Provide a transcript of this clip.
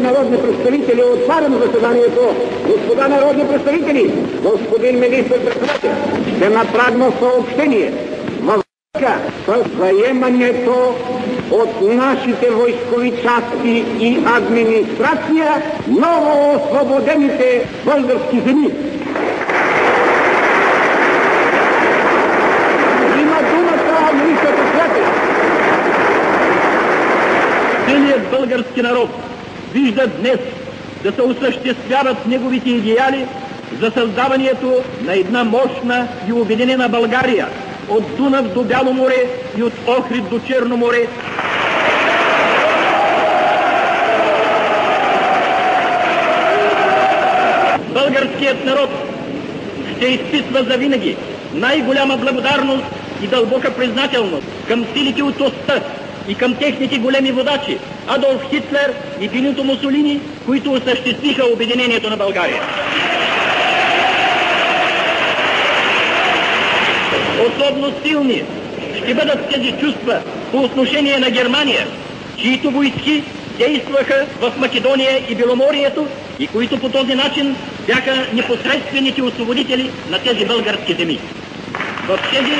народни представители, отварям заседанието. Господа народни представители, господин министр председател, ще направим съобщение. Във връзка с заемането от нашите войскови части и администрация ново освободените български земи. Целият български народ вижда днес да се осъществяват неговите идеали за създаването на една мощна и обединена България от Дунав до Бяло море и от Охрид до Черно море, Българският народ ще изписва завинаги най-голяма благодарност и дълбока признателност към силите от оста и към техните големи водачи Адолф Хитлер и Бенито Мусолини, които осъществиха обединението на България. Особено силни ще бъдат тези чувства по отношение на Германия, чието войски действаха в Македония и Беломорието и които по този начин бяха непосредствените освободители на тези български земи. В тези